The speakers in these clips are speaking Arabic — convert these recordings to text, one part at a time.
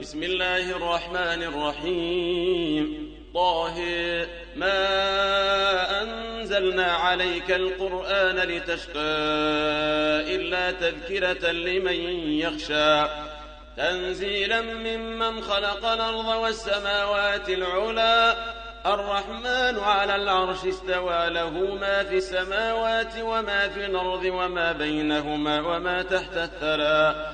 بسم الله الرحمن الرحيم. طه ما أنزلنا عليك القرآن لتشقى إلا تذكرة لمن يخشى. تنزيلا ممن خلق الأرض والسماوات العلى. الرحمن على العرش استوى له ما في السماوات وما في الأرض وما بينهما وما تحت الثرى.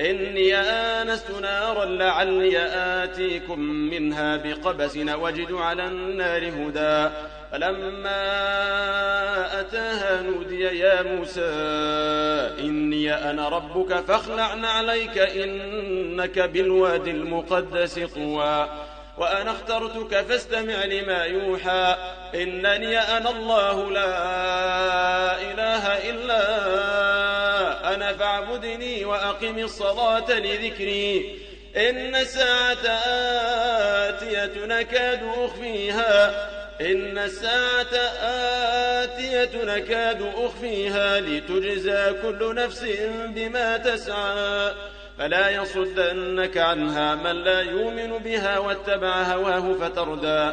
إني آنست نارا لعلي آتيكم منها بقبس وجد على النار هدى. فلما أتاها نودي يا موسى إني أنا ربك فاخلع عليك إنك بالواد المقدس طوى. وأنا اخترتك فاستمع لما يوحى. إنني أنا الله لا إله إلا أنا فاعبدني وأقم الصلاة لذكري. إن الساعة آتية نكاد أخفيها. إن الساعة آتية نكاد أخفيها. لتجزى كل نفس بما تسعى. فلا يصدنك عنها من لا يؤمن بها واتبع هواه فتردى.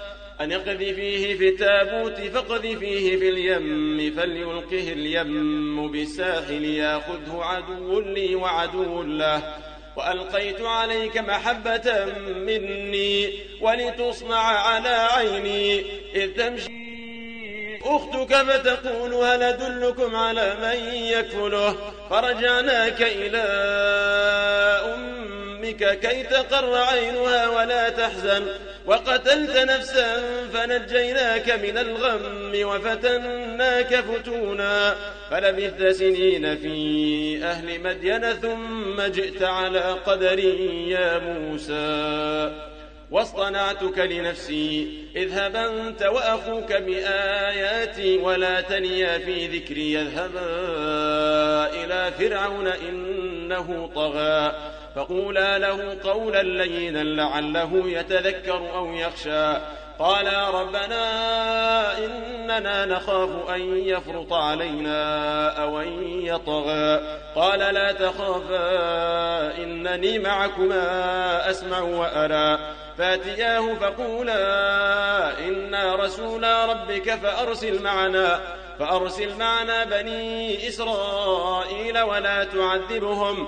أن اقذفيه في التابوت فاقذفيه في اليم فليلقه اليم بالساحل ياخذه عدو لي وعدو له. وألقيت عليك محبة مني ولتصنع على عيني. إذ تمشي أختك فتقول هل أدلكم على من يكفله؟ فرجعناك إلى أمك كي تقر عينها ولا تحزن. وقتلت نفسا فنجيناك من الغم وفتناك فتونا فلبثت سنين في أهل مدين ثم جئت على قدر يا موسى واصطنعتك لنفسي اذهب أنت وأخوك بآياتي ولا تنيا في ذكري يذهبا إلى فرعون إنه طغى فقولا له قولا لينا لعله يتذكر أو يخشى. قالا ربنا إننا نخاف أن يفرط علينا أو أن يطغى. قال لا تخافا إنني معكما أسمع وأرى. فاتياه فقولا إنا رسولا ربك فأرسل معنا. فأرسل معنا بني إسرائيل ولا تعذبهم.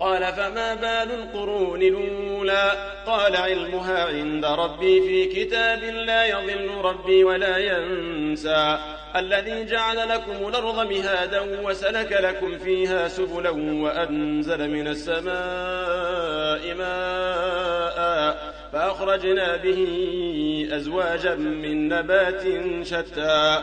قال فما بال القرون الأولى؟ قال علمها عند ربي في كتاب لا يضل ربي ولا ينسى. الذي جعل لكم الأرض مهادا وسلك لكم فيها سبلا وأنزل من السماء ماء فأخرجنا به أزواجا من نبات شتى.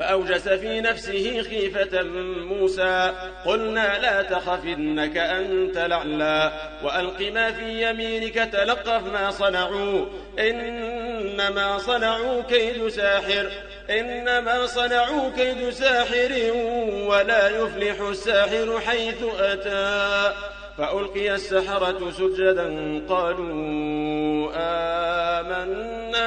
فأوجس في نفسه خيفة موسى. قلنا لا تخف إنك أنت لعلى وألق ما في يمينك تلقف ما صنعوا. إنما صنعوا كيد ساحر. إنما صنعوا كيد ساحر ولا يفلح الساحر حيث أتى. فألقي السحرة سجدا قالوا آمنا.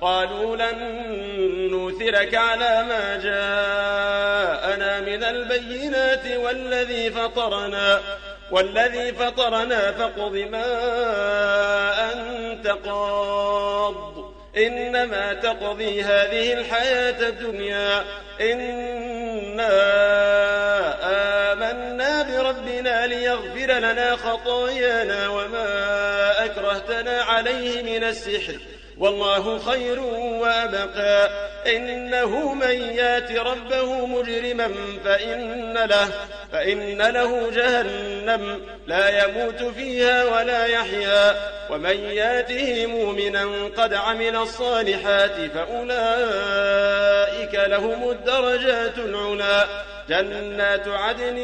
قالوا لن نوثرك على ما جاءنا من البينات والذي فطرنا والذي فطرنا فاقض ما أنت قاض إنما تقضي هذه الحياة الدنيا إنا آمنا بربنا ليغفر لنا خطايانا وما أكرهتنا عليه من السحر والله خير وأبقى. إنه من يات ربه مجرما فإن له, فإن له جهنم. لا يموت فيها ولا يحيا. ومن ياته مؤمنا قد عمل الصالحات فأولئك لهم الدرجات العلا. جنات عدن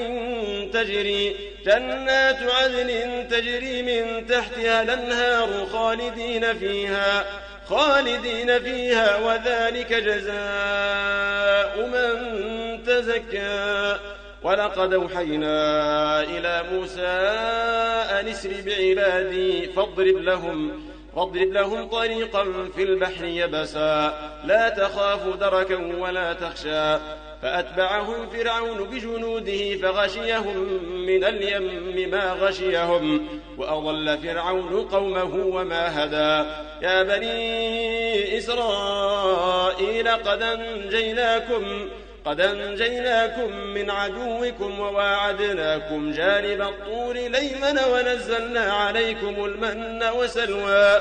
تجري جنات عدن تجري من تحتها الأنهار خالدين فيها. خالدين فيها وذلك جزاء من تزكى. ولقد أوحينا إلى موسى أن اسر بعبادي فاضرب لهم واضرب لهم طريقا في البحر يبسا. لا تخاف دركا ولا تخشى. فأتبعهم فرعون بجنوده فغشيهم من اليم ما غشيهم وأضل فرعون قومه وما هدى. يا بني إسرائيل قد أنجيناكم قد أنجيناكم من عدوكم وواعدناكم جانب الطور ليمن ونزلنا عليكم المن وسلوى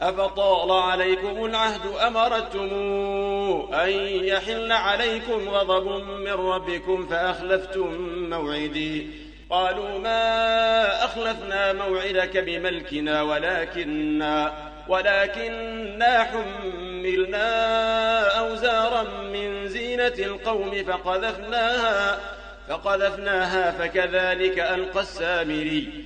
أفطال عليكم العهد أمرتم أن يحل عليكم غضب من ربكم فأخلفتم موعدي. قالوا ما أخلفنا موعدك بملكنا ولكننا ولكننا حملنا أوزارا من زينة القوم فقذفناها فقذفناها فكذلك ألقى السامري.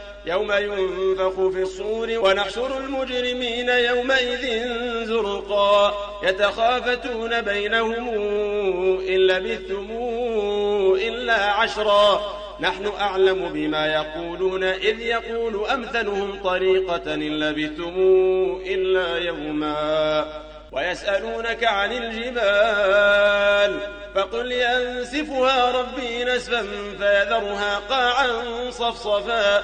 يوم ينفخ في الصور ونحشر المجرمين يومئذ زرقا. يتخافتون بينهم إن لبثتم إلا عشرا. نحن أعلم بما يقولون إذ يقول أمثلهم طريقة إن لبثتم إلا يوما. ويسألونك عن الجبال فقل ينسفها ربي نسفا فيذرها قاعا صفصفا.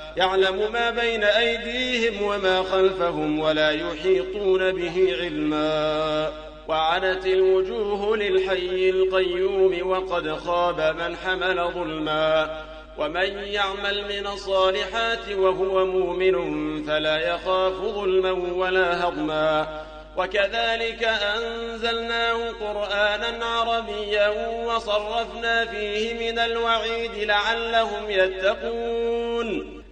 يعلم ما بين أيديهم وما خلفهم ولا يحيطون به علما. وعنت الوجوه للحي القيوم وقد خاب من حمل ظلما. ومن يعمل من الصالحات وهو مؤمن فلا يخاف ظلما ولا هضما. وكذلك أنزلناه قرآنا عربيا وصرفنا فيه من الوعيد لعلهم يتقون.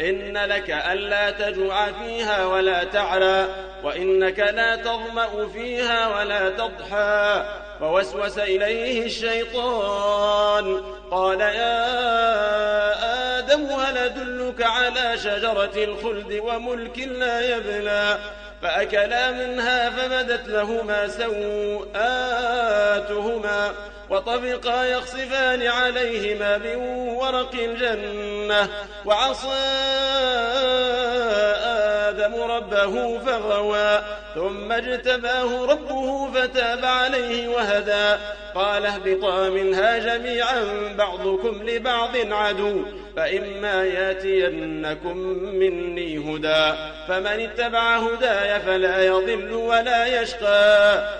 إن لك ألا تجوع فيها ولا تعرى وإنك لا تظمأ فيها ولا تضحى. فوسوس إليه الشيطان قال يا آدم هل أدلك على شجرة الخلد وملك لا يبلى؟ فأكلا منها فبدت لهما سوءاتهما وطبقا يخصفان عليهما من ورق الجنة. وعصى آدم ربه فغوى ثم اجتباه ربه فتاب عليه وهدى. قال اهبطا منها جميعا بعضكم لبعض عدو فإما ياتينكم مني هدى. فمن اتبع هداي فلا يضل ولا يشقى.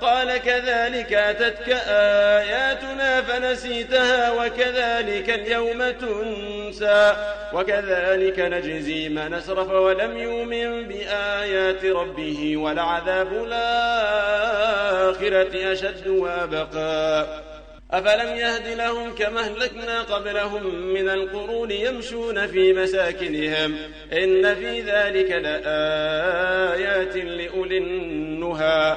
قال كذلك أتتك آياتنا فنسيتها وكذلك اليوم تنسى وكذلك نجزي من أسرف ولم يؤمن بآيات ربه ولعذاب الآخرة أشد وأبقى. أفلم يهد لهم كما أهلكنا قبلهم من القرون يمشون في مساكنهم إن في ذلك لآيات لأولي النهى.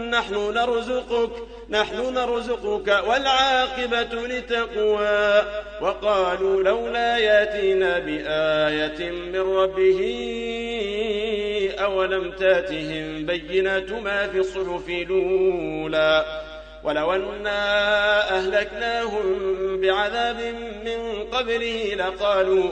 نحن نرزقك نحن نرزقك والعاقبة لتقوى. وقالوا لولا ياتينا بآية من ربه أولم تأتهم بينة ما في الصحف الأولى. ولو أنا أهلكناهم بعذاب من قبله لقالوا